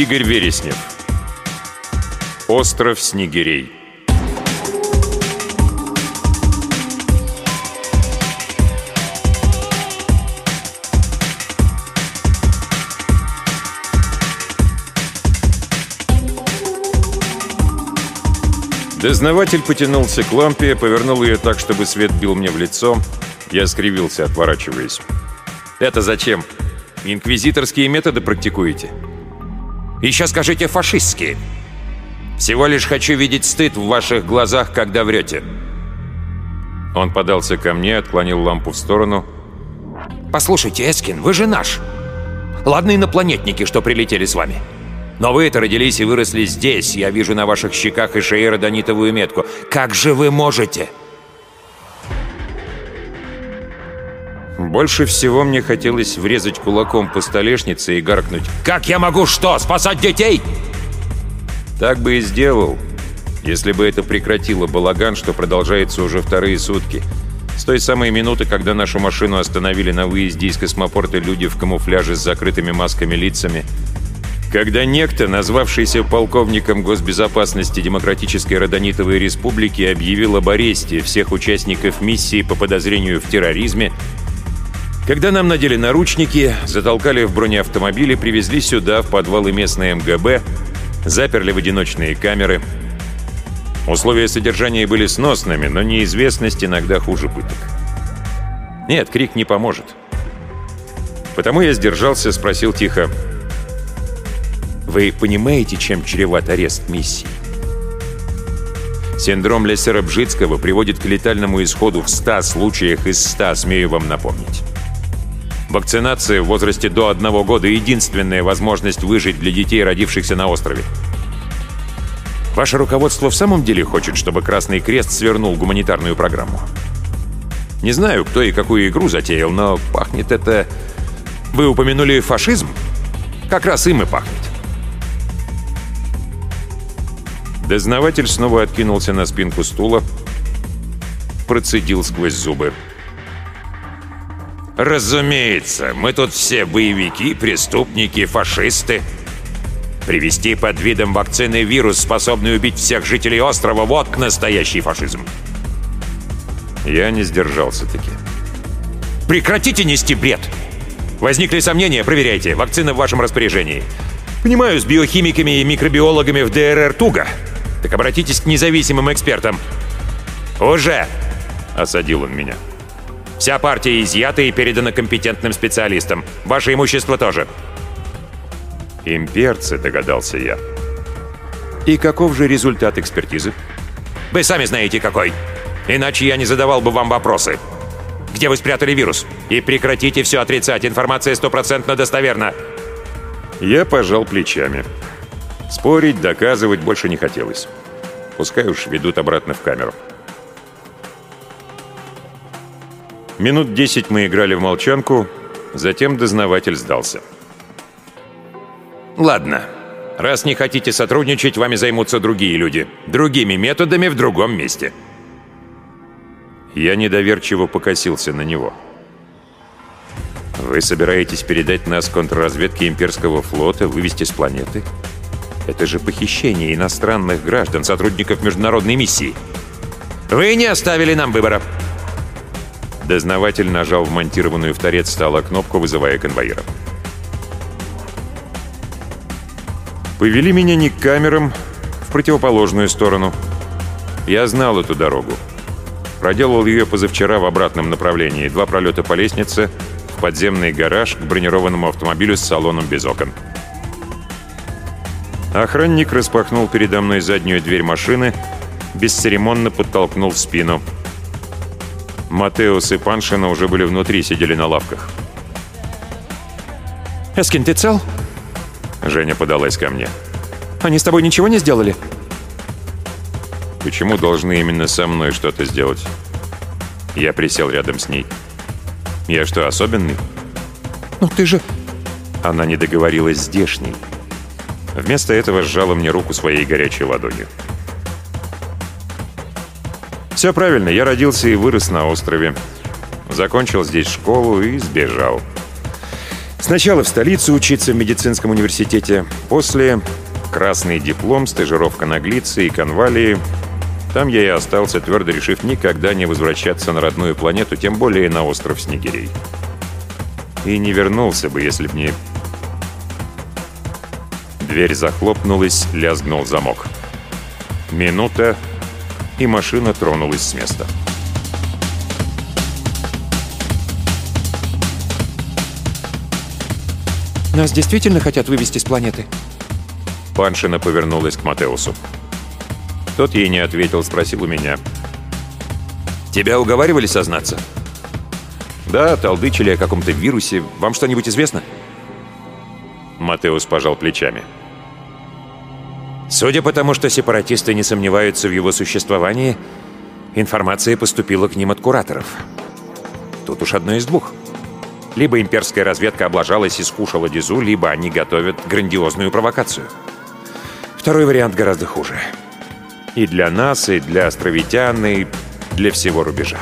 Игорь Вереснев. Остров Снегирей. Дознаватель потянулся к лампе, повернул ее так, чтобы свет бил мне в лицо. Я скривился, отворачиваясь. «Это зачем? Инквизиторские методы практикуете?» «Еще скажите фашистские. Всего лишь хочу видеть стыд в ваших глазах, когда врете». Он подался ко мне, отклонил лампу в сторону. «Послушайте, Эскин, вы же наш. Ладно инопланетники, что прилетели с вами. Но вы-то родились и выросли здесь. Я вижу на ваших щеках и шее родонитовую метку. Как же вы можете?» Больше всего мне хотелось врезать кулаком по столешнице и гаркнуть. «Как я могу что, спасать детей?» Так бы и сделал, если бы это прекратило балаган, что продолжается уже вторые сутки. С той самой минуты, когда нашу машину остановили на выезде из космопорта люди в камуфляже с закрытыми масками лицами, когда некто, назвавшийся полковником госбезопасности Демократической Родонитовой Республики, объявил об аресте всех участников миссии по подозрению в терроризме, когда нам надели наручники, затолкали в бронеавтомобили, привезли сюда, в подвалы местной МГБ, заперли в одиночные камеры. Условия содержания были сносными, но неизвестность иногда хуже пыток. Нет, крик не поможет. Потому я сдержался, спросил тихо, вы понимаете, чем чреват арест миссии? Синдром Лессера-Бжицкого приводит к летальному исходу в 100 случаях из 100, смею вам напомнить. Вакцинация в возрасте до одного года — единственная возможность выжить для детей, родившихся на острове. Ваше руководство в самом деле хочет, чтобы Красный Крест свернул гуманитарную программу? Не знаю, кто и какую игру затеял, но пахнет это... Вы упомянули фашизм? Как раз им и пахнет. Дознаватель снова откинулся на спинку стула, процедил сквозь зубы. «Разумеется, мы тут все боевики, преступники, фашисты. Привести под видом вакцины вирус, способный убить всех жителей острова, вот настоящий фашизм». Я не сдержался-таки. «Прекратите нести бред! Возникли сомнения, проверяйте. Вакцина в вашем распоряжении. Понимаю, с биохимиками и микробиологами в ДРР туго. Так обратитесь к независимым экспертам. Уже!» — осадил он меня. «Вся партия изъята и передана компетентным специалистам. Ваше имущество тоже». «Имперцы», — догадался я. «И каков же результат экспертизы?» «Вы сами знаете, какой. Иначе я не задавал бы вам вопросы. Где вы спрятали вирус? И прекратите все отрицать. Информация стопроцентно достоверна». Я пожал плечами. Спорить, доказывать больше не хотелось. Пускай уж ведут обратно в камеру. Минут десять мы играли в молчанку, затем дознаватель сдался. «Ладно. Раз не хотите сотрудничать, вами займутся другие люди. Другими методами в другом месте». Я недоверчиво покосился на него. «Вы собираетесь передать нас контрразведке имперского флота, вывести с планеты?» Это же похищение иностранных граждан, сотрудников международной миссии. Вы не оставили нам выбора. Дознаватель нажал вмонтированную в торец стола кнопку, вызывая конвоира. Повели меня не к камерам, в противоположную сторону. Я знал эту дорогу. Проделал ее позавчера в обратном направлении. Два пролета по лестнице, в подземный гараж к бронированному автомобилю с салоном без окон. Охранник распахнул передо мной заднюю дверь машины, бесцеремонно подтолкнул в спину. Матеус и Паншина уже были внутри, сидели на лавках. «Эскин, ты цел?» Женя подалась ко мне. «Они с тобой ничего не сделали?» «Почему должны именно со мной что-то сделать?» Я присел рядом с ней. «Я что, особенный?» «Ну ты же...» Она не договорилась здешней. Вместо этого сжала мне руку своей горячей ладонью. Все правильно, я родился и вырос на острове. Закончил здесь школу и сбежал. Сначала в столицу учиться в медицинском университете, после красный диплом, стажировка на Глице и Конвалии. Там я и остался, твердо решив никогда не возвращаться на родную планету, тем более на остров Снегирей. И не вернулся бы, если б не... Дверь захлопнулась, лязгнул замок. Минута, и машина тронулась с места. Нас действительно хотят вывести с планеты? Паншина повернулась к Матеусу. Тот ей не ответил, спросил у меня. «Тебя уговаривали сознаться?» «Да, толдычили о каком-то вирусе. Вам что-нибудь известно?» Матеус пожал плечами. Судя по тому, что сепаратисты не сомневаются в его существовании, информация поступила к ним от кураторов. Тут уж одно из двух. Либо имперская разведка облажалась и скушала Дизу, либо они готовят грандиозную провокацию. Второй вариант гораздо хуже. И для нас, и для островитян, и для всего рубежа.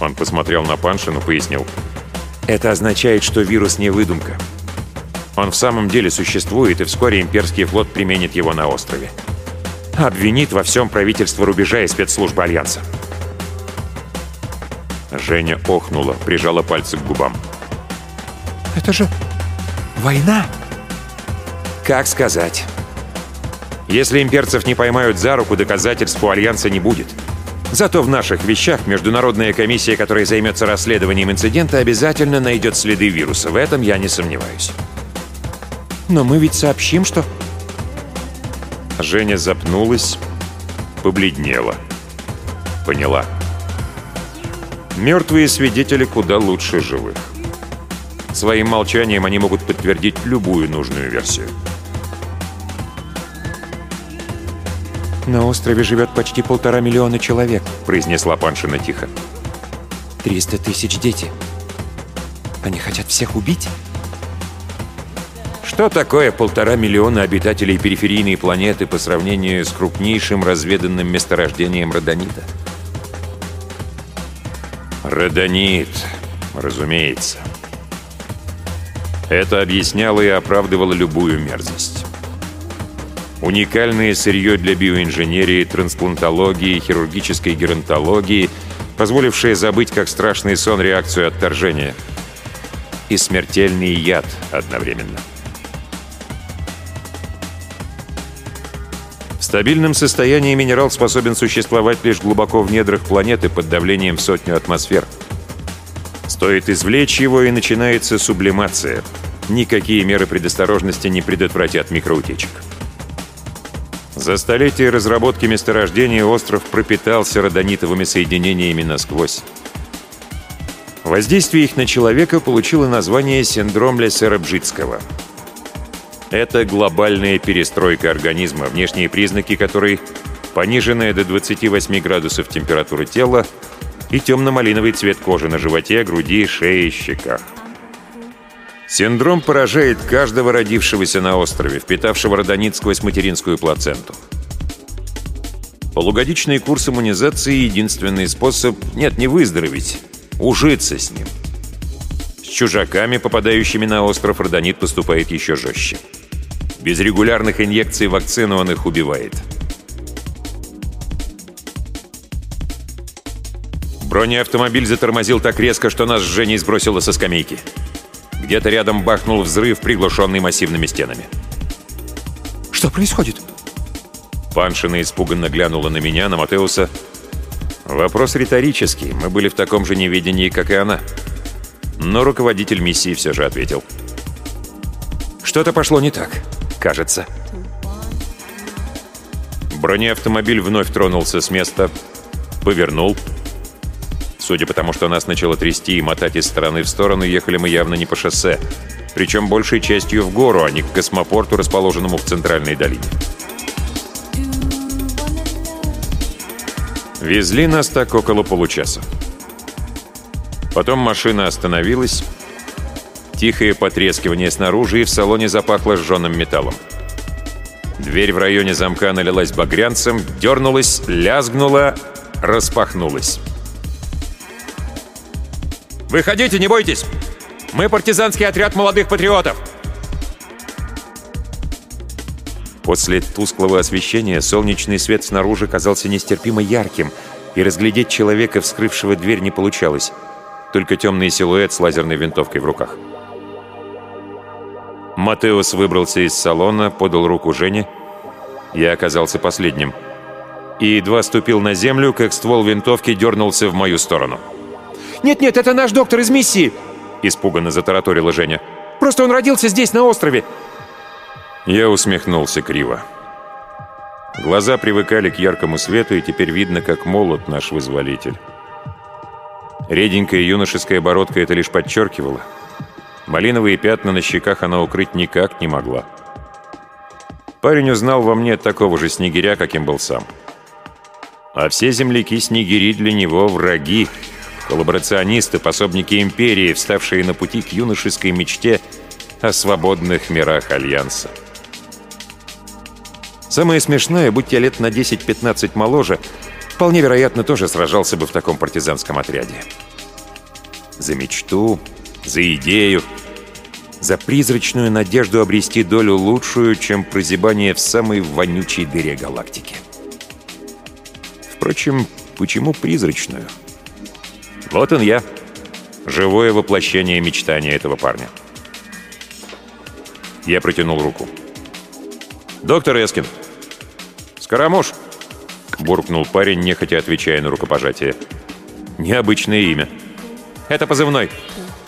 Он посмотрел на Паншину, пояснил. Это означает, что вирус не выдумка. Он в самом деле существует, и вскоре имперский флот применит его на острове. Обвинит во всем правительство рубежа и спецслужбы Альянса. Женя охнула, прижала пальцы к губам. Это же война! Как сказать? Если имперцев не поймают за руку, доказательств у Альянса не будет. Зато в наших вещах Международная комиссия, которая займется расследованием инцидента, обязательно найдет следы вируса. В этом я не сомневаюсь. Но мы ведь сообщим, что... Женя запнулась, побледнела. Поняла. Мертвые свидетели куда лучше живых. Своим молчанием они могут подтвердить любую нужную версию. «На острове живет почти полтора миллиона человек», — произнесла Паншина тихо. «Триста тысяч дети. Они хотят всех убить?» Что такое полтора миллиона обитателей периферийной планеты по сравнению с крупнейшим разведанным месторождением родонита? Родонит, разумеется. Это объясняло и оправдывало любую мерзость. Уникальное сырье для биоинженерии, трансплантологии, хирургической геронтологии, позволившее забыть как страшный сон реакцию отторжения. И смертельный яд одновременно. Стабильном состоянии минерал способен существовать лишь глубоко в недрах планеты под давлением в сотню атмосфер. Стоит извлечь его, и начинается сублимация. Никакие меры предосторожности не предотвратят микроутечек. За столетия разработки месторождения остров пропитался родонитовыми соединениями насквозь. Воздействие их на человека получило название синдром Лессера-Бжицкого. Это глобальная перестройка организма, внешние признаки которой пониженная до 28 градусов температура тела и темно-малиновый цвет кожи на животе, груди, шее и щеках. Синдром поражает каждого родившегося на острове, впитавшего родонит сквозь материнскую плаценту. Полугодичный курс иммунизации – единственный способ, нет, не выздороветь, ужиться с ним. С чужаками, попадающими на остров, родонит поступает еще жестче. Без регулярных инъекций он их убивает. Бронеавтомобиль затормозил так резко, что нас с Женей сбросило со скамейки. Где-то рядом бахнул взрыв, приглушенный массивными стенами. «Что происходит?» Паншина испуганно глянула на меня, на Матеуса. Вопрос риторический. Мы были в таком же неведении, как и она. Но руководитель миссии все же ответил. «Что-то пошло не так, кажется». Бронеавтомобиль вновь тронулся с места, повернул, Судя по тому, что нас начало трясти и мотать из стороны в сторону, ехали мы явно не по шоссе. Причем большей частью в гору, а не к космопорту, расположенному в центральной долине. Везли нас так около получаса. Потом машина остановилась. Тихое потрескивание снаружи, и в салоне запахло сжженным металлом. Дверь в районе замка налилась багрянцем, дернулась, лязгнула, распахнулась. «Выходите, не бойтесь!» Мы партизанский отряд молодых патриотов!» После тусклого освещения солнечный свет снаружи казался нестерпимо ярким, и разглядеть человека, вскрывшего дверь, не получалось. Только темный силуэт с лазерной винтовкой в руках. Матеус выбрался из салона, подал руку Жене. Я оказался последним. И едва ступил на землю, как ствол винтовки дернулся в мою сторону. «Нет-нет, это наш доктор из миссии!» Испуганно затараторила Женя. «Просто он родился здесь, на острове!» Я усмехнулся криво. Глаза привыкали к яркому свету, и теперь видно, как молод наш вызволитель. Реденькая юношеская бородка это лишь подчеркивала. Малиновые пятна на щеках она укрыть никак не могла. Парень узнал во мне такого же снегиря, каким был сам. А все земляки-снегири для него враги, коллаборационисты, пособники империи, вставшие на пути к юношеской мечте о свободных мирах Альянса. Самое смешное, будь я лет на 10-15 моложе, вполне вероятно, тоже сражался бы в таком партизанском отряде. За мечту, за идею, за призрачную надежду обрести долю лучшую, чем прозябание в самой вонючей дыре галактики. Впрочем, почему призрачную? Вот он я, живое воплощение мечтания этого парня. Я протянул руку. «Доктор Эскин!» «Скоромуш!» — буркнул парень, нехотя отвечая на рукопожатие. «Необычное имя». «Это позывной».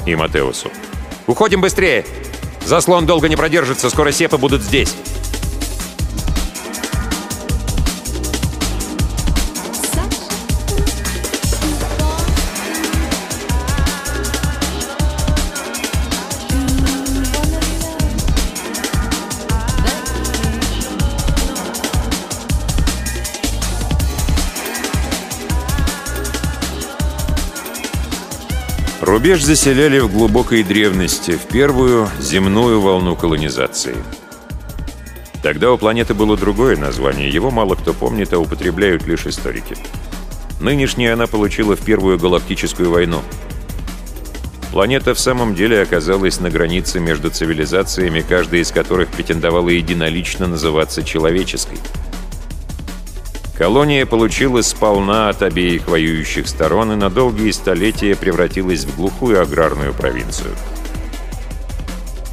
И Матеусу. «Уходим быстрее! Заслон долго не продержится, скоро сепы будут здесь!» Рубеж заселяли в глубокой древности, в первую земную волну колонизации. Тогда у планеты было другое название, его мало кто помнит, а употребляют лишь историки. Нынешняя она получила в Первую Галактическую войну. Планета в самом деле оказалась на границе между цивилизациями, каждая из которых претендовала единолично называться человеческой – Колония получила сполна от обеих воюющих сторон и на долгие столетия превратилась в глухую аграрную провинцию.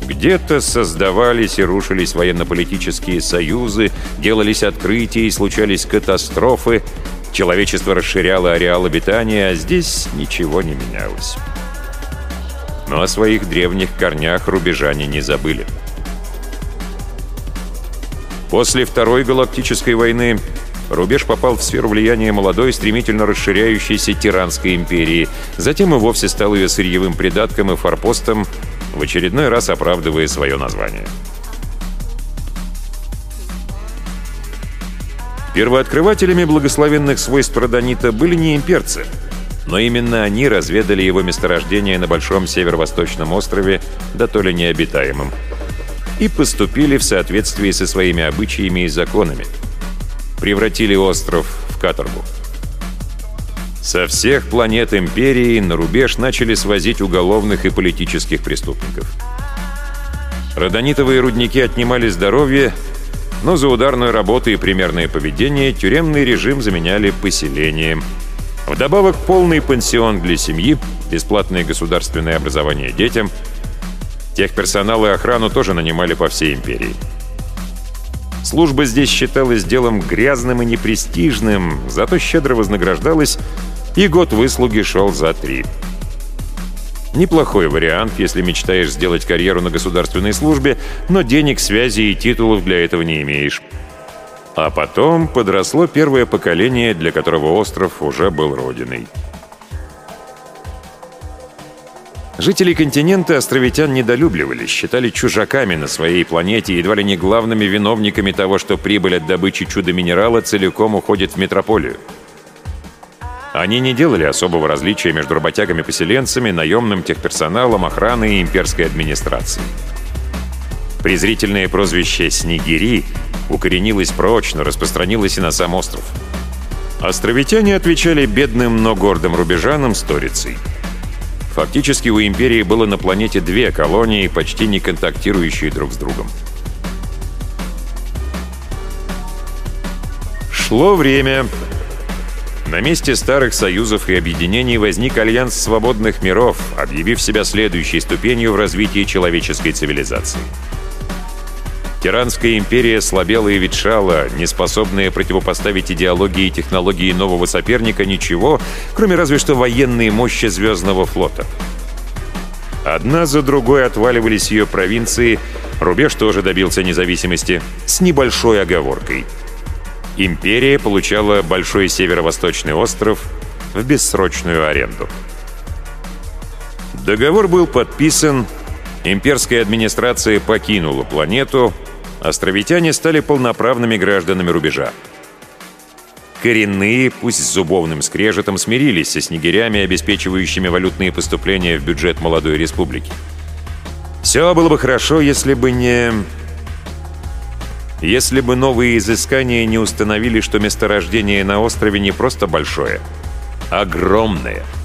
Где-то создавались и рушились военно-политические союзы, делались открытия и случались катастрофы, человечество расширяло ареал обитания, а здесь ничего не менялось. Но о своих древних корнях рубежане не забыли. После Второй Галактической войны Рубеж попал в сферу влияния молодой, стремительно расширяющейся Тиранской империи. Затем и вовсе стал ее сырьевым придатком и форпостом, в очередной раз оправдывая свое название. Первооткрывателями благословенных свойств родонита были не имперцы, но именно они разведали его месторождение на большом северо-восточном острове, да то ли необитаемом, и поступили в соответствии со своими обычаями и законами – превратили остров в каторгу. Со всех планет Империи на рубеж начали свозить уголовных и политических преступников. Родонитовые рудники отнимали здоровье, но за ударную работу и примерное поведение тюремный режим заменяли поселением. Вдобавок полный пансион для семьи, бесплатное государственное образование детям. Техперсонал и охрану тоже нанимали по всей империи. Служба здесь считалась делом грязным и непрестижным, зато щедро вознаграждалась, и год выслуги шел за три. Неплохой вариант, если мечтаешь сделать карьеру на государственной службе, но денег, связи и титулов для этого не имеешь. А потом подросло первое поколение, для которого остров уже был родиной. Жители континента островитян недолюбливали, считали чужаками на своей планете, едва ли не главными виновниками того, что прибыль от добычи чудо-минерала целиком уходит в метрополию. Они не делали особого различия между работягами-поселенцами, наемным техперсоналом, охраной и имперской администрацией. Презрительное прозвище «Снегири» укоренилось прочно, распространилось и на сам остров. Островитяне отвечали бедным, но гордым рубежанам сторицей – Фактически у Империи было на планете две колонии, почти не контактирующие друг с другом. Шло время. На месте старых союзов и объединений возник Альянс Свободных Миров, объявив себя следующей ступенью в развитии человеческой цивилизации. Тиранская империя слабела и ветшала, не способная противопоставить идеологии и технологии нового соперника ничего, кроме разве что военной мощи Звездного флота. Одна за другой отваливались ее провинции, рубеж тоже добился независимости, с небольшой оговоркой. Империя получала большой северо-восточный остров в бессрочную аренду. Договор был подписан, имперская администрация покинула планету, островитяне стали полноправными гражданами рубежа. Коренные, пусть с зубовным скрежетом, смирились со снегирями, обеспечивающими валютные поступления в бюджет молодой республики. Все было бы хорошо, если бы не... Если бы новые изыскания не установили, что месторождение на острове не просто большое, а огромное —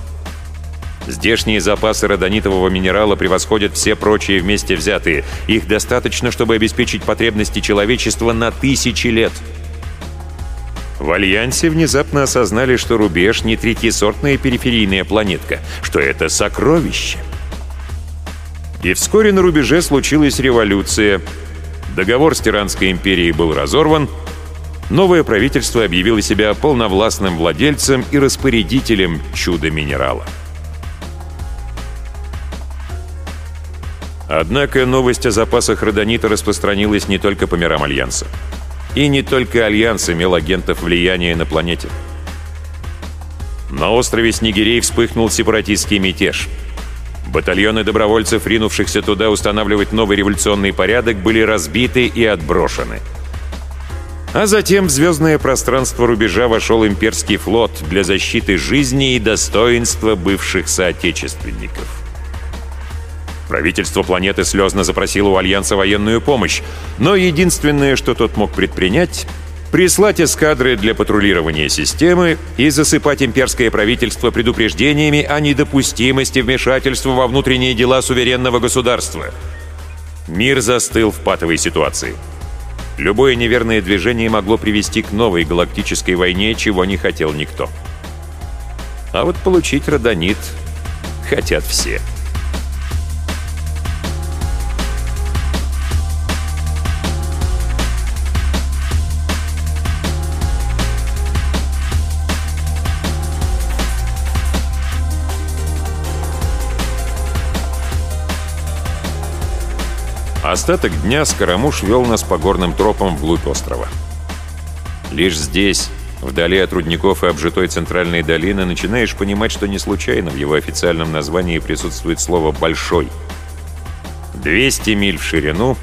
Здешние запасы родонитового минерала превосходят все прочие вместе взятые. Их достаточно, чтобы обеспечить потребности человечества на тысячи лет. В Альянсе внезапно осознали, что рубеж не третьесортная периферийная планетка, что это сокровище. И вскоре на рубеже случилась революция. Договор с Тиранской империей был разорван, новое правительство объявило себя полновластным владельцем и распорядителем чуда-минерала. Однако новость о запасах родонита распространилась не только по мирам Альянса. И не только Альянс имел агентов влияния на планете. На острове Снегирей вспыхнул сепаратистский мятеж. Батальоны добровольцев, ринувшихся туда устанавливать новый революционный порядок, были разбиты и отброшены. А затем в звездное пространство рубежа вошел имперский флот для защиты жизни и достоинства бывших соотечественников. Правительство планеты слезно запросило у Альянса военную помощь, но единственное, что тот мог предпринять — прислать эскадры для патрулирования системы и засыпать имперское правительство предупреждениями о недопустимости вмешательства во внутренние дела суверенного государства. Мир застыл в патовой ситуации. Любое неверное движение могло привести к новой галактической войне, чего не хотел никто. А вот получить родонит хотят все. Остаток дня Скоромуш вел нас по горным тропам вглубь острова. Лишь здесь, вдали от рудников и обжитой центральной долины, начинаешь понимать, что не случайно в его официальном названии присутствует слово «большой». 200 миль в ширину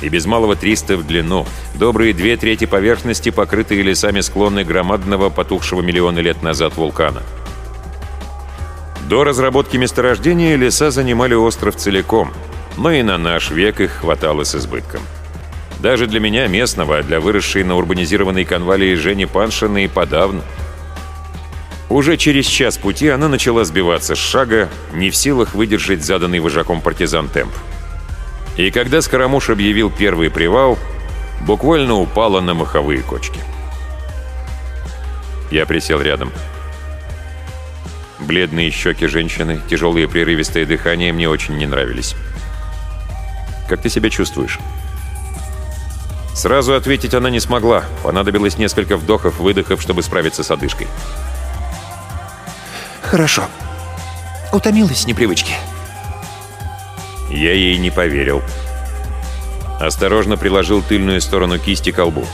и без малого 300 в длину. Добрые две трети поверхности, покрытые лесами склоны громадного, потухшего миллионы лет назад вулкана. До разработки месторождения леса занимали остров целиком — но и на наш век их хватало с избытком. Даже для меня, местного, а для выросшей на урбанизированной конвалии Жени Паншина и подавно. Уже через час пути она начала сбиваться с шага, не в силах выдержать заданный вожаком партизан темп. И когда Скоромуш объявил первый привал, буквально упала на маховые кочки. Я присел рядом. Бледные щеки женщины, тяжелые прерывистое дыхание мне очень не нравились. Как ты себя чувствуешь?» Сразу ответить она не смогла. Понадобилось несколько вдохов-выдохов, чтобы справиться с одышкой. «Хорошо. Утомилась с непривычки». Я ей не поверил. Осторожно приложил тыльную сторону кисти к колбу.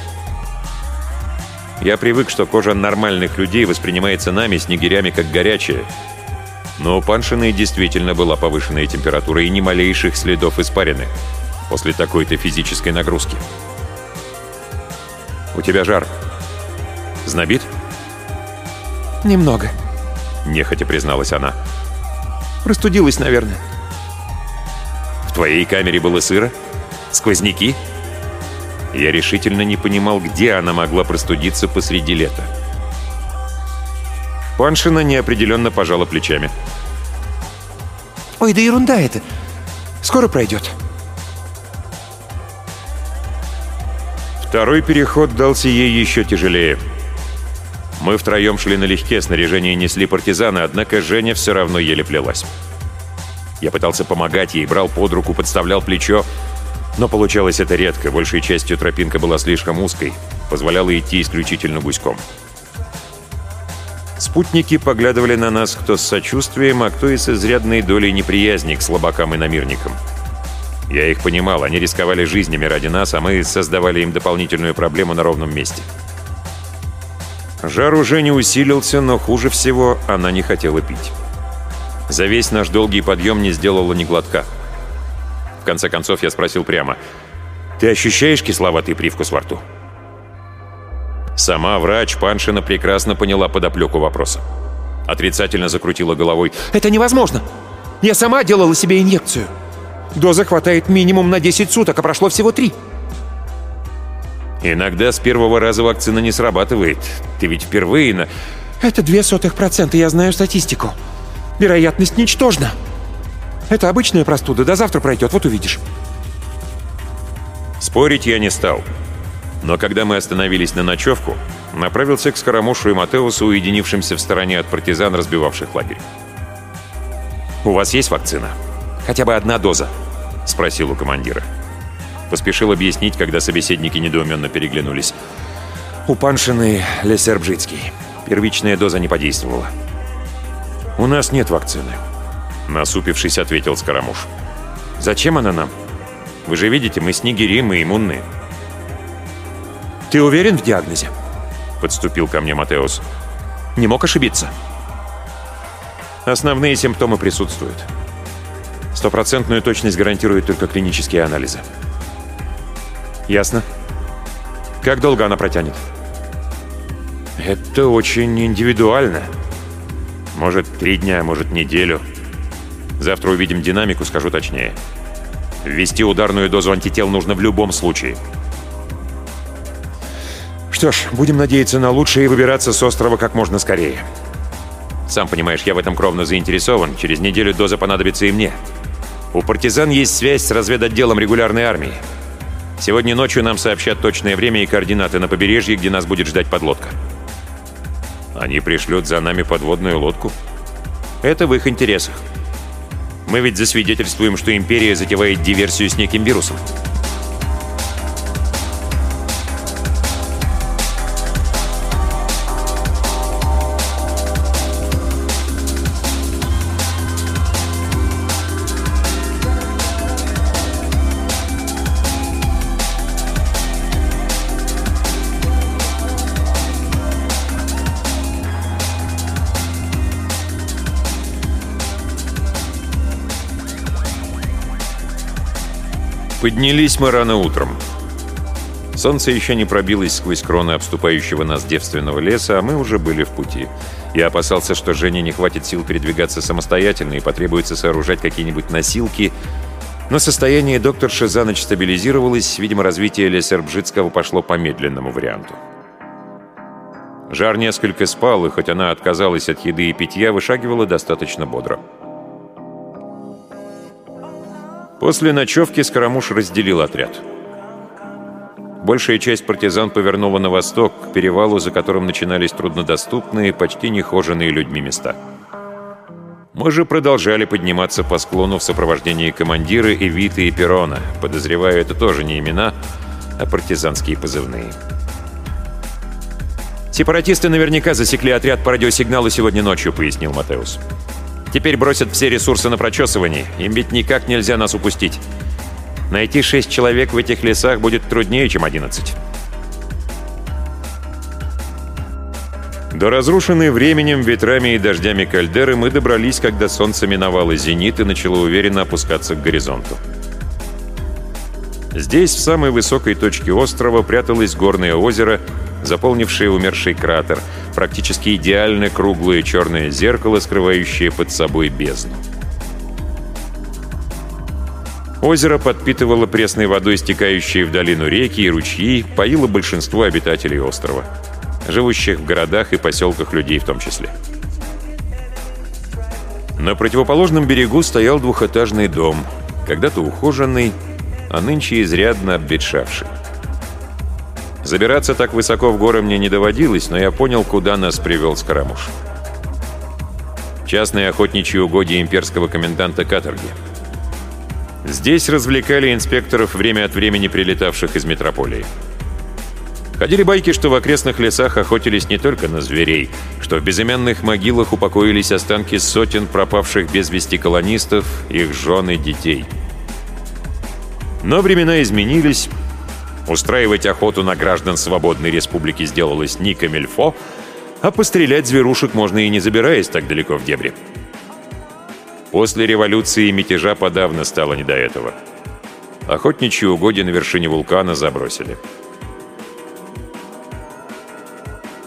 Я привык, что кожа нормальных людей воспринимается нами, снегирями, как горячая. Но у Паншиной действительно была повышенная температура и ни малейших следов испарины после такой-то физической нагрузки. «У тебя жар. Знобит?» «Немного», — нехотя призналась она. «Простудилась, наверное». «В твоей камере было сыро? Сквозняки?» Я решительно не понимал, где она могла простудиться посреди лета. Паншина неопределенно пожала плечами. Ой, да ерунда это. Скоро пройдет. Второй переход дался ей еще тяжелее. Мы втроем шли налегке, снаряжение несли партизаны, однако Женя все равно еле плелась. Я пытался помогать ей, брал под руку, подставлял плечо, но получалось это редко, большей частью тропинка была слишком узкой, позволяла идти исключительно гуськом. Спутники поглядывали на нас кто с сочувствием, а кто и с изрядной долей неприязни к слабакам и намирникам. Я их понимал, они рисковали жизнями ради нас, а мы создавали им дополнительную проблему на ровном месте. Жар уже не усилился, но хуже всего она не хотела пить. За весь наш долгий подъем не сделала ни глотка. В конце концов я спросил прямо, «Ты ощущаешь кисловатый привкус во рту?» Сама врач Паншина прекрасно поняла подоплеку вопроса. Отрицательно закрутила головой. «Это невозможно! Я сама делала себе инъекцию!» Доза хватает минимум на 10 суток, а прошло всего 3. Иногда с первого раза вакцина не срабатывает. Ты ведь впервые на... Это две сотых процента, я знаю статистику. Вероятность ничтожна. Это обычная простуда, до завтра пройдет, вот увидишь. Спорить я не стал. Но когда мы остановились на ночевку, направился к Скоромушу и Матеусу, уединившимся в стороне от партизан, разбивавших лагерь. «У вас есть вакцина?» Хотя бы одна доза?» — спросил у командира. Поспешил объяснить, когда собеседники недоуменно переглянулись. «У Паншины Лесербжицкий. Первичная доза не подействовала». «У нас нет вакцины», — насупившись, ответил Скоромуш. «Зачем она нам? Вы же видите, мы снегири, мы иммунные». «Ты уверен в диагнозе?» — подступил ко мне Матеус. «Не мог ошибиться?» «Основные симптомы присутствуют. Стопроцентную точность гарантируют только клинические анализы. Ясно. Как долго она протянет? Это очень индивидуально. Может, три дня, может, неделю. Завтра увидим динамику, скажу точнее. Ввести ударную дозу антител нужно в любом случае. Что ж, будем надеяться на лучшее и выбираться с острова как можно скорее. Сам понимаешь, я в этом кровно заинтересован. Через неделю доза понадобится и мне. У партизан есть связь с разведотделом регулярной армии. Сегодня ночью нам сообщат точное время и координаты на побережье, где нас будет ждать подлодка. Они пришлют за нами подводную лодку? Это в их интересах. Мы ведь засвидетельствуем, что Империя затевает диверсию с неким вирусом. Поднялись мы рано утром. Солнце еще не пробилось сквозь кроны обступающего нас девственного леса, а мы уже были в пути. Я опасался, что Жене не хватит сил передвигаться самостоятельно и потребуется сооружать какие-нибудь носилки, но состояние докторши за ночь стабилизировалось, видимо, развитие Лесербжицкого пошло по медленному варианту. Жар несколько спал, и хоть она отказалась от еды и питья, вышагивала достаточно бодро. После ночевки Скоромуш разделил отряд. Большая часть партизан повернула на восток, к перевалу, за которым начинались труднодоступные, почти нехоженные людьми места. Мы же продолжали подниматься по склону в сопровождении командира Эвиты и Перона. Подозреваю, это тоже не имена, а партизанские позывные. «Сепаратисты наверняка засекли отряд по радиосигналу сегодня ночью», — пояснил Матеус. Теперь бросят все ресурсы на прочесывание. Им ведь никак нельзя нас упустить. Найти шесть человек в этих лесах будет труднее, чем одиннадцать. До разрушенной временем, ветрами и дождями кальдеры мы добрались, когда солнце миновало зенит и начало уверенно опускаться к горизонту. Здесь, в самой высокой точке острова, пряталось горное озеро, заполнившее умерший кратер — практически идеально круглое черное зеркало, скрывающее под собой бездну. Озеро подпитывало пресной водой стекающие в долину реки и ручьи, поило большинство обитателей острова, живущих в городах и поселках людей в том числе. На противоположном берегу стоял двухэтажный дом, когда-то ухоженный, а нынче изрядно обветшавший. Забираться так высоко в горы мне не доводилось, но я понял, куда нас привел Скоромуш. Частные охотничьи угодья имперского коменданта каторги. Здесь развлекали инспекторов время от времени прилетавших из метрополии. Ходили байки, что в окрестных лесах охотились не только на зверей, что в безымянных могилах упокоились останки сотен пропавших без вести колонистов, их жен и детей. Но времена изменились. Устраивать охоту на граждан свободной республики сделалось не камельфо, а пострелять зверушек можно и не забираясь так далеко в дебри. После революции мятежа подавно стало не до этого. Охотничьи угодья на вершине вулкана забросили.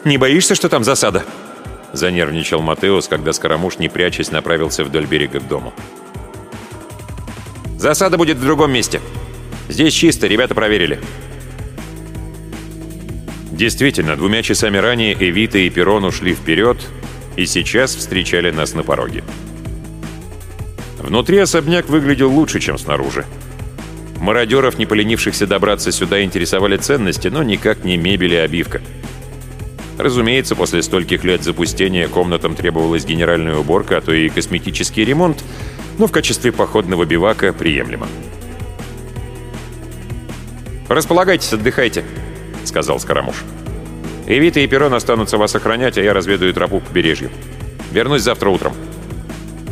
«Не боишься, что там засада?» Занервничал Матеус, когда Скоромуш, не прячась, направился вдоль берега к дому. «Засада будет в другом месте. Здесь чисто, ребята проверили». Действительно, двумя часами ранее Эвита и Перрон ушли вперед и сейчас встречали нас на пороге. Внутри особняк выглядел лучше, чем снаружи. Мародеров, не поленившихся добраться сюда, интересовали ценности, но никак не мебель и обивка. Разумеется, после стольких лет запустения комнатам требовалась генеральная уборка, а то и косметический ремонт, но в качестве походного бивака приемлемо. «Располагайтесь, отдыхайте», — сказал Скоромуш. «Эвита и Перрон останутся вас охранять, а я разведаю тропу к побережью. Вернусь завтра утром».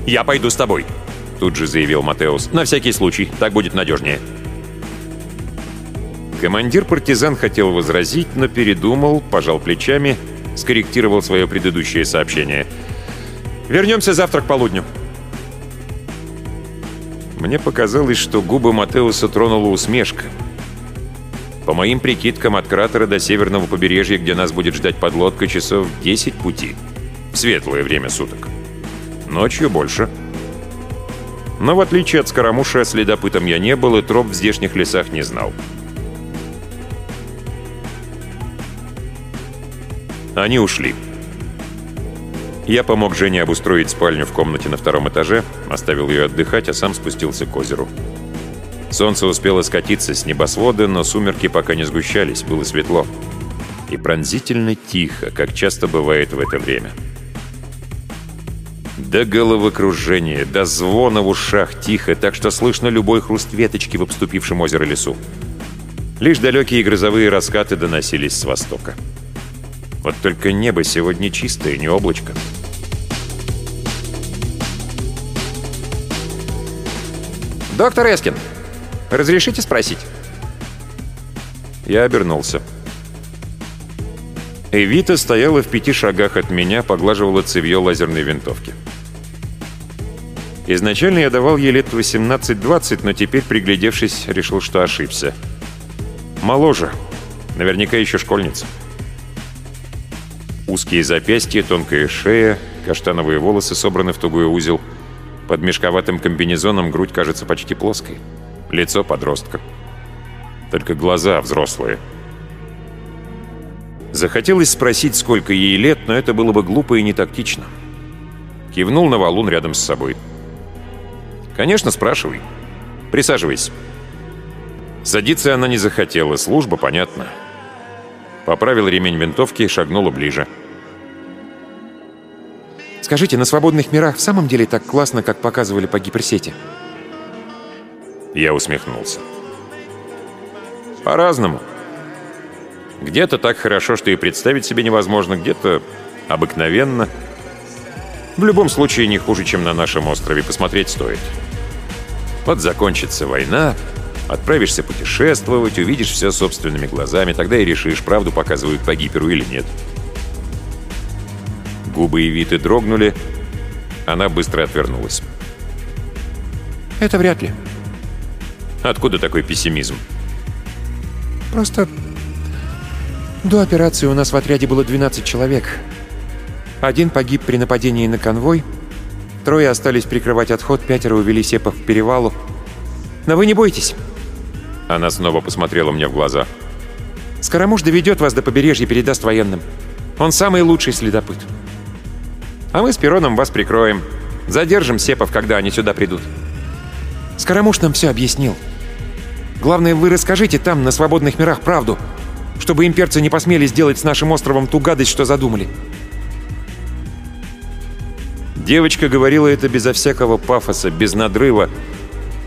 «Я пойду с тобой», — тут же заявил Матеус. «На всякий случай, так будет надежнее». Командир партизан хотел возразить, но передумал, пожал плечами, скорректировал свое предыдущее сообщение. «Вернемся завтра к полудню». Мне показалось, что губы Матеуса тронула усмешка. По моим прикидкам, от кратера до северного побережья, где нас будет ждать подлодка, часов 10 пути. В светлое время суток. Ночью больше. Но в отличие от Скоромуша, следопытом я не был и троп в здешних лесах не знал. Они ушли. Я помог Жене обустроить спальню в комнате на втором этаже, оставил ее отдыхать, а сам спустился к озеру. Солнце успело скатиться с небосвода, но сумерки пока не сгущались, было светло. И пронзительно тихо, как часто бывает в это время. До головокружения, до звона в ушах тихо, так что слышно любой хруст веточки в обступившем озеро лесу. Лишь далекие грозовые раскаты доносились с востока. Вот только небо сегодня чистое, не облачко. «Доктор Эскин, разрешите спросить?» Я обернулся. Эвита стояла в пяти шагах от меня, поглаживала цевьё лазерной винтовки. Изначально я давал ей лет 18-20, но теперь, приглядевшись, решил, что ошибся. Моложе. Наверняка еще школьница. Узкие запястья, тонкая шея, каштановые волосы собраны в тугой узел. Под мешковатым комбинезоном грудь кажется почти плоской. Лицо подростка. Только глаза взрослые. Захотелось спросить, сколько ей лет, но это было бы глупо и не тактично. Кивнул на валун рядом с собой. «Конечно, спрашивай. Присаживайся». Садиться она не захотела, служба, понятно. Поправил ремень винтовки и шагнула ближе. «Скажите, на свободных мирах в самом деле так классно, как показывали по гиперсети?» Я усмехнулся. «По-разному. Где-то так хорошо, что и представить себе невозможно, где-то обыкновенно. В любом случае не хуже, чем на нашем острове, посмотреть стоит. Вот закончится война, отправишься путешествовать, увидишь все собственными глазами, тогда и решишь, правду показывают по гиперу или нет». Губы Эвиты дрогнули. Она быстро отвернулась. «Это вряд ли. Откуда такой пессимизм? Просто до операции у нас в отряде было 12 человек. Один погиб при нападении на конвой, трое остались прикрывать отход, пятеро увели сепов к перевалу. Но вы не бойтесь». Она снова посмотрела мне в глаза. «Скоромуш доведет вас до побережья и передаст военным. Он самый лучший следопыт. А мы с Пероном вас прикроем. Задержим Сепов, когда они сюда придут». Скоромуш нам все объяснил. Главное, вы расскажите там, на свободных мирах, правду, чтобы имперцы не посмели сделать с нашим островом ту гадость, что задумали. Девочка говорила это безо всякого пафоса, без надрыва,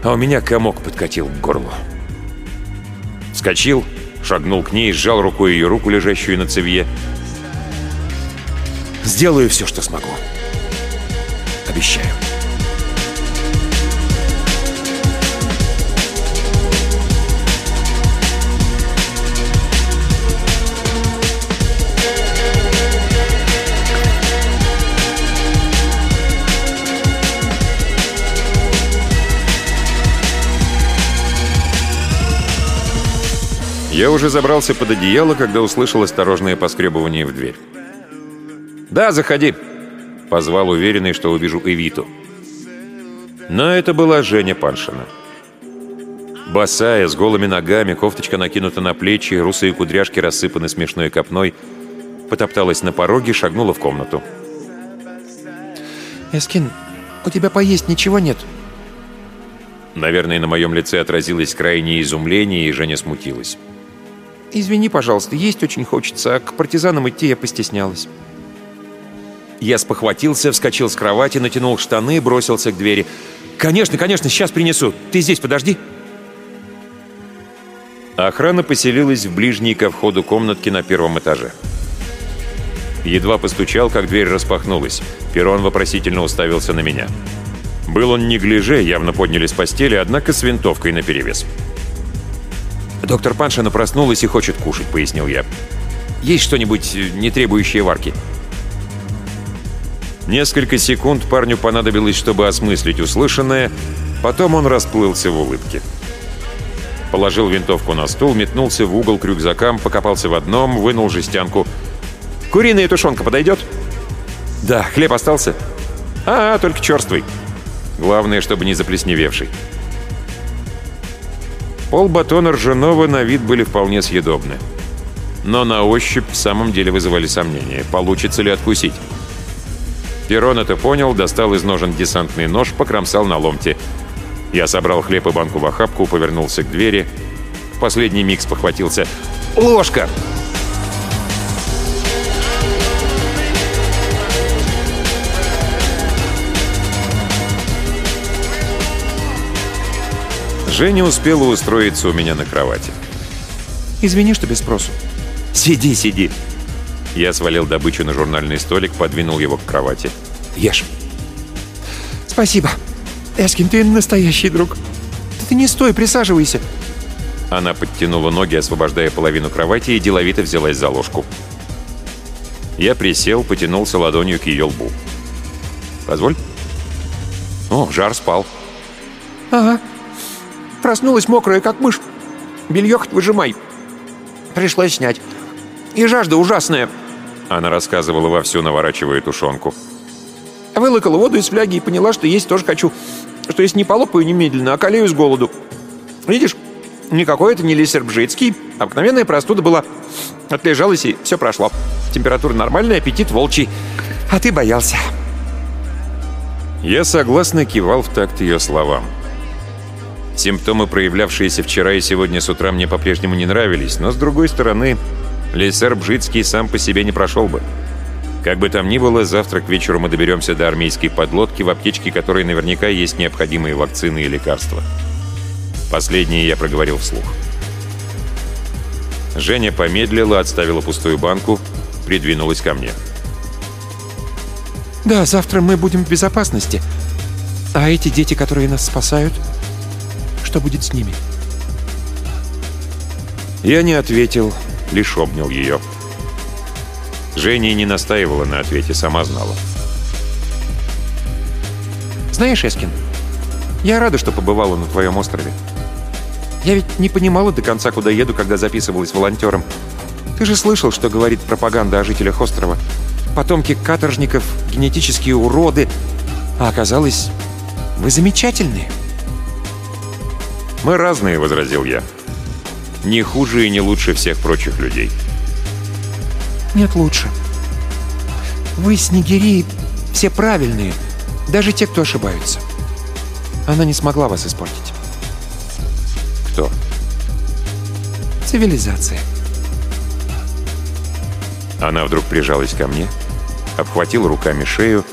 а у меня комок подкатил к горлу. Вскочил, шагнул к ней, сжал рукой ее руку, лежащую на цевье. «Сделаю все, что смогу. Обещаю». Я уже забрался под одеяло, когда услышал осторожное поскребывание в дверь. «Да, заходи!» — позвал уверенный, что увижу Эвиту. Но это была Женя Паншина. Босая, с голыми ногами, кофточка накинута на плечи, русые кудряшки рассыпаны смешной копной, потопталась на пороге, шагнула в комнату. «Эскин, у тебя поесть ничего нет?» Наверное, на моем лице отразилось крайнее изумление, и Женя смутилась. «Извини, пожалуйста, есть очень хочется, к партизанам идти я постеснялась». Я спохватился, вскочил с кровати, натянул штаны, бросился к двери. «Конечно, конечно, сейчас принесу. Ты здесь подожди». Охрана поселилась в ближней ко входу комнатки на первом этаже. Едва постучал, как дверь распахнулась. Перрон вопросительно уставился на меня. Был он не гляже, явно подняли с постели, однако с винтовкой наперевес. «Доктор «Доктор Паншина проснулась и хочет кушать», — пояснил я. «Есть что-нибудь, э, не требующее варки?» Несколько секунд парню понадобилось, чтобы осмыслить услышанное, потом он расплылся в улыбке. Положил винтовку на стул, метнулся в угол к рюкзакам, покопался в одном, вынул жестянку. «Куриная тушенка подойдет?» «Да, хлеб остался?» «А, только черствый. Главное, чтобы не заплесневевший». Пол батона ржаного на вид были вполне съедобны. Но на ощупь в самом деле вызывали сомнения, получится ли откусить. Перрон это понял, достал из ножен десантный нож, покромсал на ломте. Я собрал хлеб и банку в охапку, повернулся к двери. В последний миг спохватился. «Ложка!» Женя успела устроиться у меня на кровати. «Извини, что без спросу». «Сиди, сиди». Я свалил добычу на журнальный столик, подвинул его к кровати. «Ешь». «Спасибо. Эскин, ты настоящий друг. Ты не стой, присаживайся». Она подтянула ноги, освобождая половину кровати, и деловито взялась за ложку. Я присел, потянулся ладонью к ее лбу. «Позволь?» «О, жар спал». «Ага, Проснулась мокрая, как мышь. Белье выжимай. Пришлось снять. И жажда ужасная. Она рассказывала вовсю, наворачивая тушенку. Вылокала воду из фляги и поняла, что есть тоже хочу. Что если не полопаю немедленно, а колею с голоду. Видишь, никакой это не лисербжицкий. Обыкновенная простуда была. Отлежалась и все прошло. Температура нормальная, аппетит волчий. А ты боялся. Я согласно кивал в такт ее словам. Симптомы, проявлявшиеся вчера и сегодня с утра, мне по-прежнему не нравились, но, с другой стороны, Лейсер Бжицкий сам по себе не прошел бы. Как бы там ни было, завтра к вечеру мы доберемся до армейской подлодки, в аптечке которой наверняка есть необходимые вакцины и лекарства. Последнее я проговорил вслух. Женя помедлила, отставила пустую банку, придвинулась ко мне. «Да, завтра мы будем в безопасности. А эти дети, которые нас спасают, что будет с ними?» Я не ответил, лишь обнял ее. Женя не настаивала на ответе, сама знала. «Знаешь, Эскин, я рада, что побывала на твоем острове. Я ведь не понимала до конца, куда еду, когда записывалась волонтером. Ты же слышал, что говорит пропаганда о жителях острова. Потомки каторжников, генетические уроды. А оказалось, вы замечательные». «Мы разные», — возразил я. «Не хуже и не лучше всех прочих людей». «Нет, лучше. Вы, снегири, все правильные. Даже те, кто ошибаются. Она не смогла вас испортить. Кто? Цивилизация. Она вдруг прижалась ко мне, обхватила руками шею.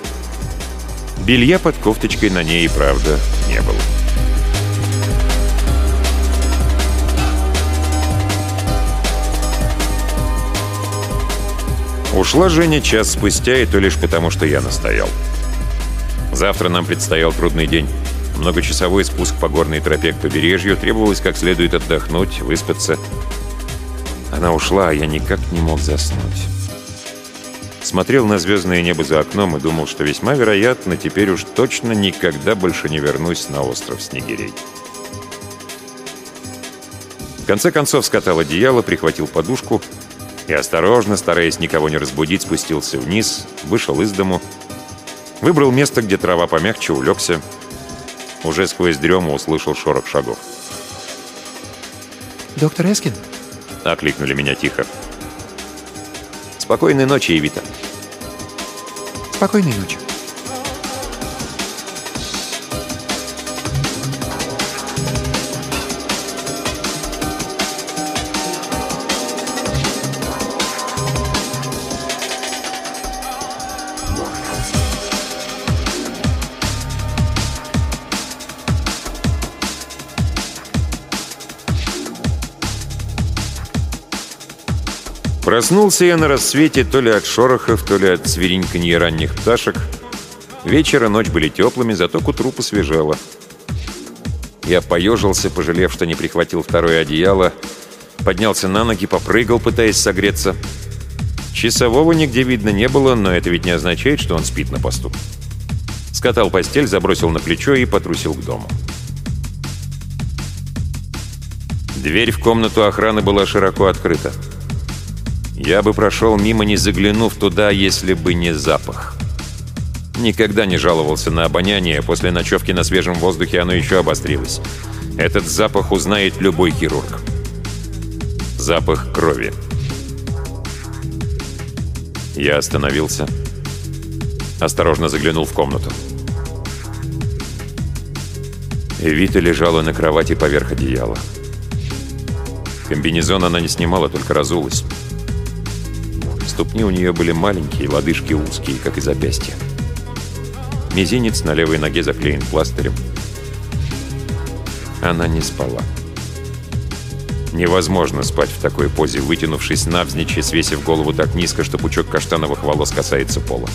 Белья под кофточкой на ней, правда, не было. Ушла Женя час спустя, и то лишь потому, что я настоял. Завтра нам предстоял трудный день. Многочасовой спуск по горной тропе к побережью, требовалось как следует отдохнуть, выспаться. Она ушла, а я никак не мог заснуть. Смотрел на звездное небо за окном и думал, что весьма вероятно, теперь уж точно никогда больше не вернусь на остров Снегирей. В конце концов скатал одеяло, прихватил подушку и осторожно, стараясь никого не разбудить, спустился вниз, вышел из дому, выбрал место, где трава помягче, улегся. Уже сквозь дрему услышал шорох шагов. «Доктор Эскин?» — окликнули меня тихо. «Спокойной ночи, Евита». «Спокойной ночи». Проснулся я на рассвете то ли от шорохов, то ли от свириньканья ранних пташек. Вечер и ночь были теплыми, зато к утру посвежело. Я поежился, пожалев, что не прихватил второе одеяло, поднялся на ноги, попрыгал, пытаясь согреться. Часового нигде видно не было, но это ведь не означает, что он спит на посту. Скатал постель, забросил на плечо и потрусил к дому. Дверь в комнату охраны была широко открыта. Я бы прошел мимо, не заглянув туда, если бы не запах. Никогда не жаловался на обоняние, после ночевки на свежем воздухе оно еще обострилось. Этот запах узнает любой хирург. Запах крови. Я остановился. Осторожно заглянул в комнату. Вита лежала на кровати поверх одеяла. Комбинезон она не снимала, только разулась. Ступни у нее были маленькие, лодыжки узкие, как и запястья. Мизинец на левой ноге заклеен пластырем. Она не спала. Невозможно спать в такой позе, вытянувшись навзничь и свесив голову так низко, что пучок каштановых волос касается пола.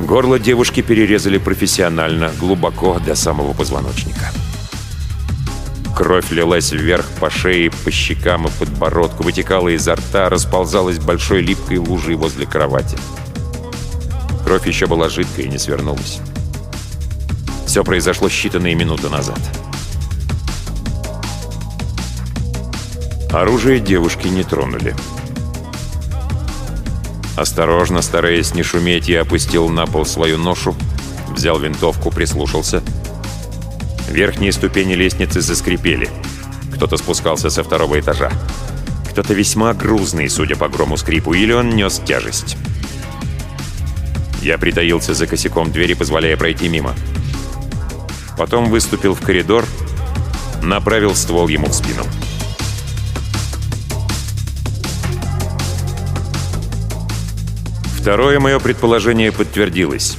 Горло девушки перерезали профессионально, глубоко до самого позвоночника. Кровь лилась вверх по шее, по щекам и подбородку, вытекала изо рта, расползалась большой липкой лужей возле кровати. Кровь еще была жидкой и не свернулась. Все произошло считанные минуты назад. Оружие девушки не тронули. Осторожно, стараясь не шуметь, я опустил на пол свою ношу, взял винтовку, прислушался — Верхние ступени лестницы заскрипели. Кто-то спускался со второго этажа. Кто-то весьма грузный, судя по грому скрипу, или он нес тяжесть. Я притаился за косяком двери, позволяя пройти мимо. Потом выступил в коридор, направил ствол ему в спину. Второе мое предположение подтвердилось.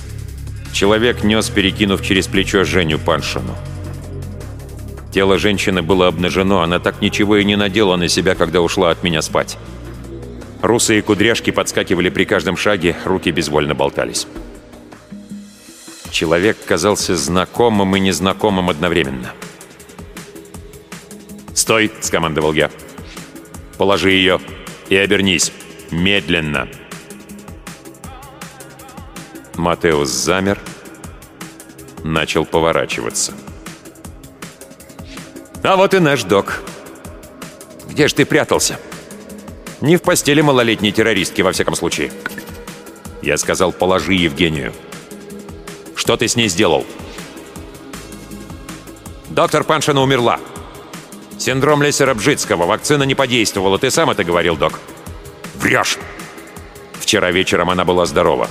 Человек нес, перекинув через плечо Женю Паншину. Тело женщины было обнажено, она так ничего и не надела на себя, когда ушла от меня спать. Русые кудряшки подскакивали при каждом шаге, руки безвольно болтались. Человек казался знакомым и незнакомым одновременно. «Стой!» — скомандовал я. «Положи ее и обернись. Медленно!» Матеус замер, начал поворачиваться. А вот и наш док. Где ж ты прятался? Не в постели малолетней террористки, во всяком случае. Я сказал, положи Евгению. Что ты с ней сделал? Доктор Паншина умерла. Синдром Лессера-Бжицкого. Вакцина не подействовала. Ты сам это говорил, док. Врешь. Вчера вечером она была здорова.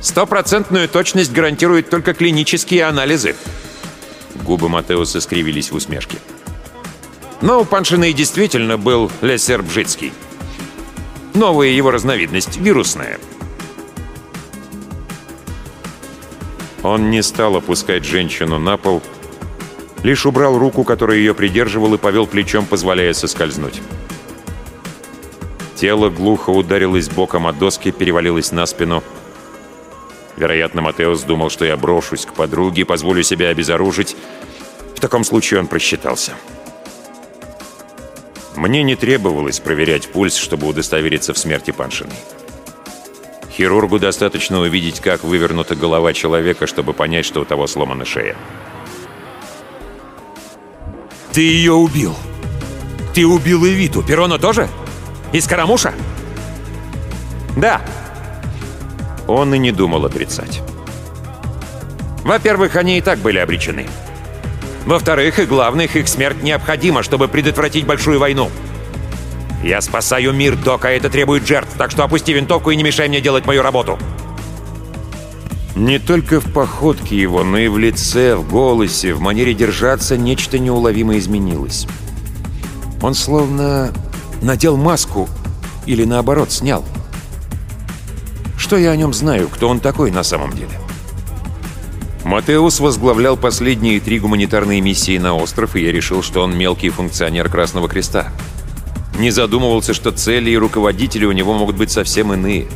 Стопроцентную точность гарантируют только клинические анализы. Губы Матеуса скривились в усмешке. Но у Паншиной действительно был лессер бжицкий. Новая его разновидность, вирусная. Он не стал опускать женщину на пол, лишь убрал руку, которая ее придерживал, и повел плечом, позволяя соскользнуть. Тело глухо ударилось боком о доски, перевалилось на спину. Вероятно, Матеус думал, что я брошусь к подруге, позволю себя обезоружить. В таком случае он просчитался. Мне не требовалось проверять пульс, чтобы удостовериться в смерти Паншиной. Хирургу достаточно увидеть, как вывернута голова человека, чтобы понять, что у того сломана шея. «Ты ее убил! Ты убил Эвиту! Перона тоже?» Из Карамуша?» «Да». Он и не думал отрицать. Во-первых, они и так были обречены. Во-вторых, и главных, их смерть необходима, чтобы предотвратить большую войну. Я спасаю мир, Док, а это требует жертв, так что опусти винтовку и не мешай мне делать мою работу. Не только в походке его, но и в лице, в голосе, в манере держаться нечто неуловимо изменилось. Он словно надел маску или наоборот снял. Что я о нем знаю, кто он такой на самом деле? Матеус возглавлял последние три гуманитарные миссии на остров, и я решил, что он мелкий функционер Красного Креста. Не задумывался, что цели и руководители у него могут быть совсем иные.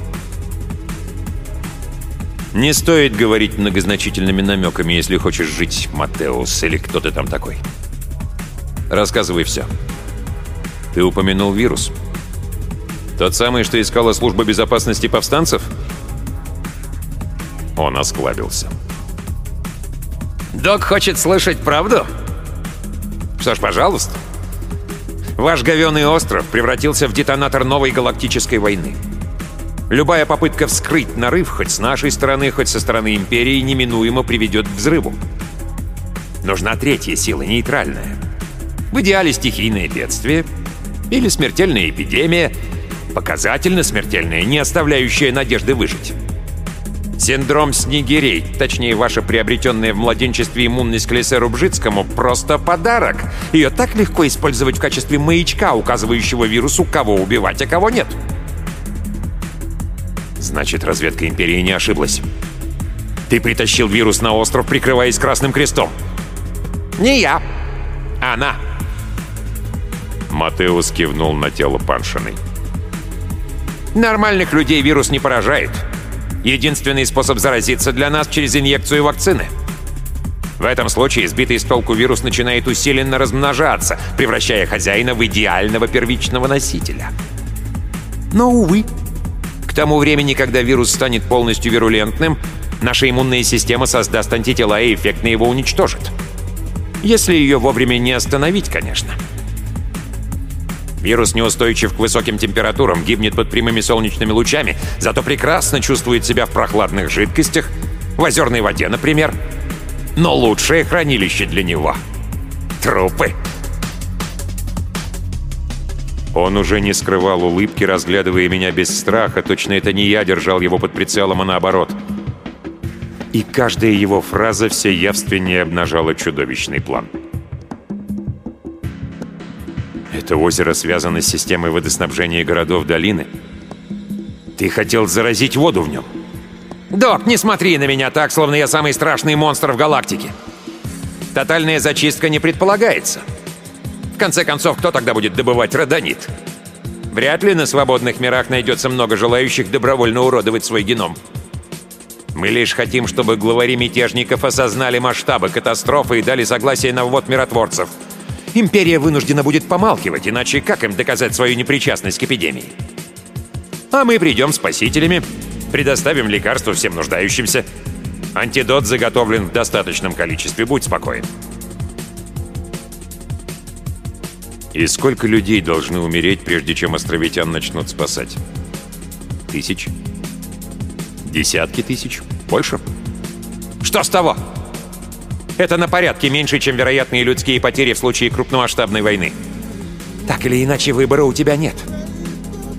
Не стоит говорить многозначительными намеками, если хочешь жить, Матеус, или кто ты там такой. Рассказывай все. Ты упомянул вирус. Тот самый, что искала служба безопасности повстанцев? Он осклабился. Док хочет слышать правду? Что ж, пожалуйста. Ваш говёный остров превратился в детонатор новой галактической войны. Любая попытка вскрыть нарыв хоть с нашей стороны, хоть со стороны Империи неминуемо приведет к взрыву. Нужна третья сила, нейтральная. В идеале стихийное бедствие — или смертельная эпидемия, показательно смертельная, не оставляющая надежды выжить. Синдром снегирей, точнее, ваша приобретенная в младенчестве иммунность к Лесеру Бжицкому, просто подарок. Ее так легко использовать в качестве маячка, указывающего вирусу, кого убивать, а кого нет. Значит, разведка Империи не ошиблась. Ты притащил вирус на остров, прикрываясь Красным Крестом. Не я. Она. Матеус кивнул на тело Паншиной. «Нормальных людей вирус не поражает. Единственный способ заразиться для нас через инъекцию вакцины. В этом случае сбитый с толку вирус начинает усиленно размножаться, превращая хозяина в идеального первичного носителя. Но, увы, к тому времени, когда вирус станет полностью вирулентным, наша иммунная система создаст антитела и эффектно его уничтожит. Если ее вовремя не остановить, конечно. Вирус неустойчив к высоким температурам, гибнет под прямыми солнечными лучами, зато прекрасно чувствует себя в прохладных жидкостях, в озерной воде, например. Но лучшее хранилище для него — трупы. Он уже не скрывал улыбки, разглядывая меня без страха. Точно это не я держал его под прицелом, а наоборот. И каждая его фраза все явственнее обнажала чудовищный план. — это озеро связано с системой водоснабжения городов долины. Ты хотел заразить воду в нем. Док, не смотри на меня так, словно я самый страшный монстр в галактике. Тотальная зачистка не предполагается. В конце концов, кто тогда будет добывать родонит? Вряд ли на свободных мирах найдется много желающих добровольно уродовать свой геном. Мы лишь хотим, чтобы главари мятежников осознали масштабы катастрофы и дали согласие на ввод миротворцев — Империя вынуждена будет помалкивать, иначе как им доказать свою непричастность к эпидемии? А мы придем спасителями, предоставим лекарства всем нуждающимся. Антидот заготовлен в достаточном количестве, будь спокоен. И сколько людей должны умереть, прежде чем островитян начнут спасать? Тысяч? Десятки тысяч? Больше? Что с того? Это на порядке меньше, чем вероятные людские потери в случае крупномасштабной войны. Так или иначе, выбора у тебя нет.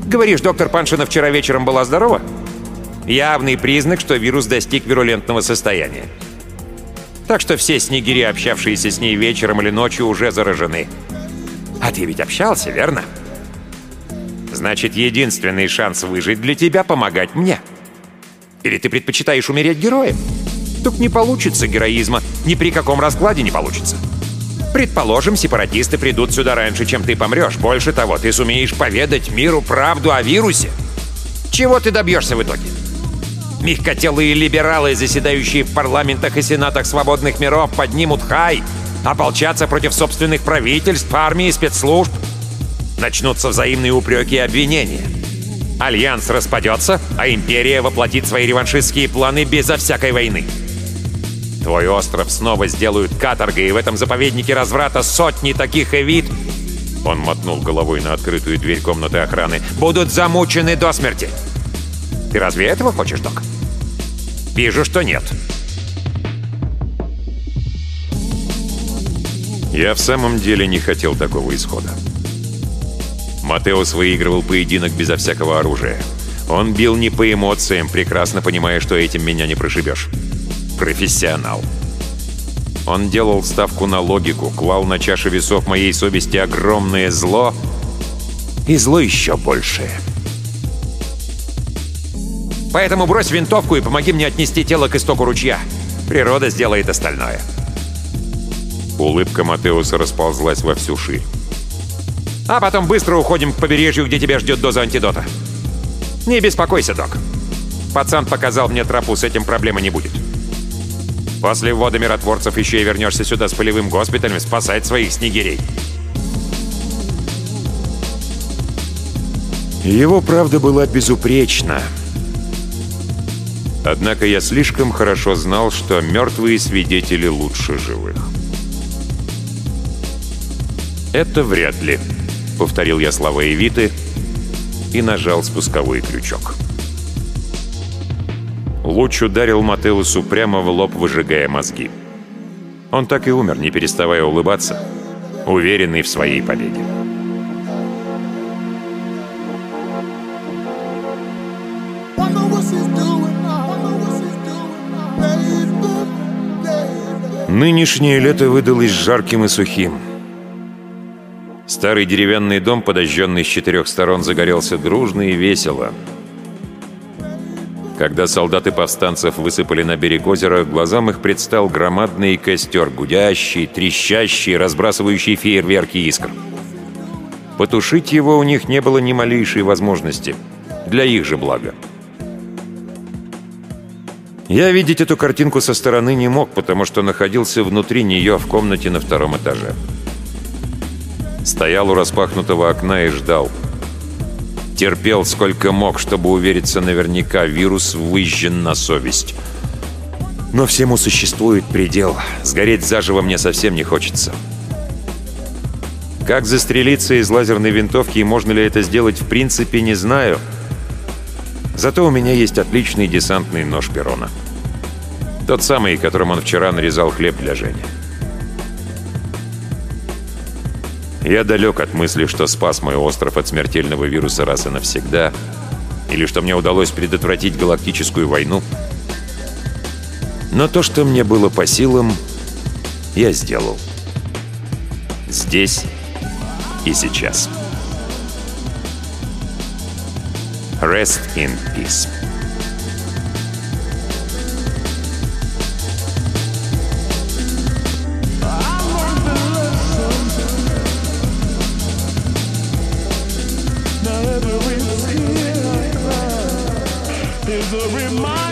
Говоришь, доктор Паншина вчера вечером была здорова? Явный признак, что вирус достиг вирулентного состояния. Так что все снегири, общавшиеся с ней вечером или ночью, уже заражены. А ты ведь общался, верно? Значит, единственный шанс выжить для тебя — помогать мне. Или ты предпочитаешь умереть героем? Тут не получится героизма. Ни при каком раскладе не получится. Предположим, сепаратисты придут сюда раньше, чем ты помрешь. Больше того, ты сумеешь поведать миру правду о вирусе. Чего ты добьешься в итоге? Мягкотелые либералы, заседающие в парламентах и сенатах свободных миров, поднимут хай, ополчатся против собственных правительств, армии, спецслужб. Начнутся взаимные упреки и обвинения. Альянс распадется, а империя воплотит свои реваншистские планы безо всякой войны. Твой остров снова сделают каторгой, и в этом заповеднике разврата сотни таких эвид... Он мотнул головой на открытую дверь комнаты охраны. «Будут замучены до смерти!» «Ты разве этого хочешь, док?» «Вижу, что нет». Я в самом деле не хотел такого исхода. Матеус выигрывал поединок безо всякого оружия. Он бил не по эмоциям, прекрасно понимая, что этим меня не прошибешь профессионал. Он делал ставку на логику, клал на чаше весов моей совести огромное зло и зло еще большее. Поэтому брось винтовку и помоги мне отнести тело к истоку ручья. Природа сделает остальное. Улыбка Матеуса расползлась во всю ширь. А потом быстро уходим к побережью, где тебя ждет доза антидота. Не беспокойся, док. Пацан показал мне тропу, с этим проблемы не будет. После ввода миротворцев еще и вернешься сюда с полевым госпиталем спасать своих снегирей. Его правда была безупречна. Однако я слишком хорошо знал, что мертвые свидетели лучше живых. «Это вряд ли», — повторил я слова Эвиты и нажал спусковой крючок. Луч ударил Матеусу прямо в лоб, выжигая мозги. Он так и умер, не переставая улыбаться, уверенный в своей победе. Нынешнее лето выдалось жарким и сухим. Старый деревянный дом, подожженный с четырех сторон, загорелся дружно и весело — когда солдаты повстанцев высыпали на берег озера, глазам их предстал громадный костер, гудящий, трещащий, разбрасывающий фейерверки искр. Потушить его у них не было ни малейшей возможности. Для их же блага. Я видеть эту картинку со стороны не мог, потому что находился внутри нее в комнате на втором этаже. Стоял у распахнутого окна и ждал — Терпел сколько мог, чтобы увериться наверняка, вирус выжжен на совесть. Но всему существует предел. Сгореть заживо мне совсем не хочется. Как застрелиться из лазерной винтовки и можно ли это сделать в принципе, не знаю. Зато у меня есть отличный десантный нож Перона. Тот самый, которым он вчера нарезал хлеб для Жени. Я далек от мысли, что спас мой остров от смертельного вируса раз и навсегда, или что мне удалось предотвратить галактическую войну. Но то, что мне было по силам, я сделал. Здесь и сейчас. Rest in peace. a reminder